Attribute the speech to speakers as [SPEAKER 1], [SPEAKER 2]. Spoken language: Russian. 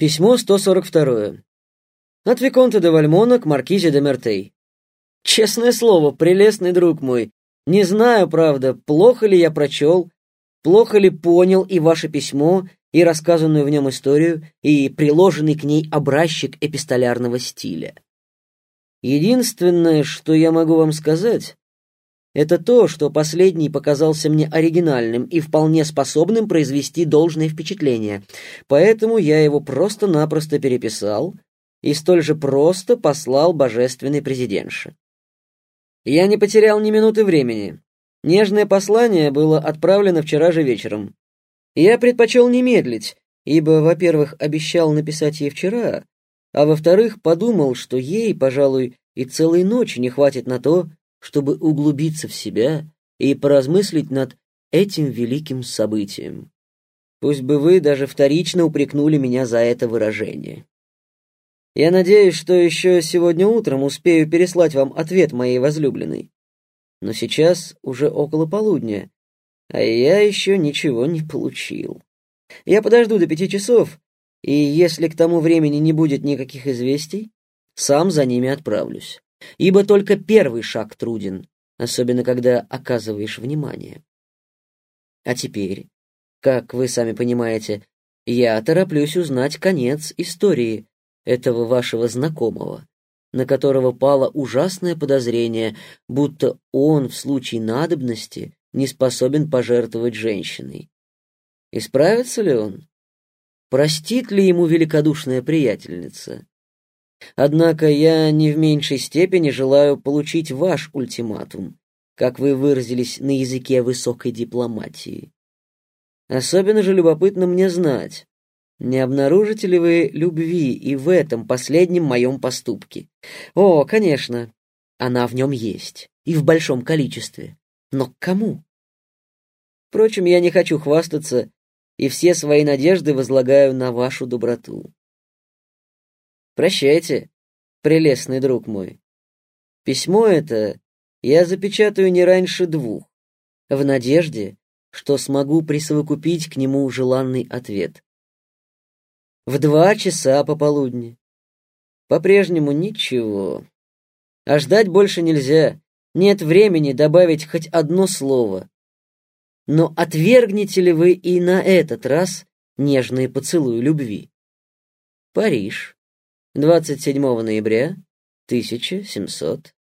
[SPEAKER 1] Письмо 142. От Виконта де Вальмона к Маркизе де Мертей. Честное слово, прелестный друг мой, не знаю, правда, плохо ли я прочел, плохо ли понял и ваше письмо, и рассказанную в нем историю, и приложенный к ней образчик эпистолярного стиля. Единственное, что я могу вам сказать, это то, что последний показался мне оригинальным и вполне способным произвести должное впечатление, поэтому я его просто-напросто переписал и столь же просто послал божественной президентше. Я не потерял ни минуты времени. Нежное послание было отправлено вчера же вечером. Я предпочел не медлить, ибо, во-первых, обещал написать ей вчера, а во-вторых, подумал, что ей, пожалуй, и целой ночи не хватит на то, чтобы углубиться в себя и поразмыслить над этим великим событием. Пусть бы вы даже вторично упрекнули меня за это выражение. Я надеюсь, что еще сегодня утром успею переслать вам ответ моей возлюбленной. Но сейчас уже около полудня, а я еще ничего не получил. Я подожду до пяти часов, и если к тому времени не будет никаких известий, сам за ними отправлюсь ибо только первый шаг труден, особенно когда оказываешь внимание. А теперь, как вы сами понимаете, я тороплюсь узнать конец истории этого вашего знакомого, на которого пало ужасное подозрение, будто он в случае надобности не способен пожертвовать женщиной. Исправится ли он? Простит ли ему великодушная приятельница? Однако я не в меньшей степени желаю получить ваш ультиматум, как вы выразились на языке высокой дипломатии. Особенно же любопытно мне знать, не обнаружите ли вы любви и в этом последнем моем поступке? О, конечно, она в нем есть, и в большом количестве. Но к кому? Впрочем, я не хочу хвастаться, и все свои надежды возлагаю на вашу доброту. Прощайте, прелестный друг мой. Письмо это я запечатаю не раньше двух, в надежде, что смогу присовокупить к нему желанный ответ. В два часа пополудни. По-прежнему ничего. А ждать больше нельзя. Нет времени добавить хоть одно слово. Но отвергнете ли вы и на этот раз нежные поцелуи любви? Париж. 27 ноября 1700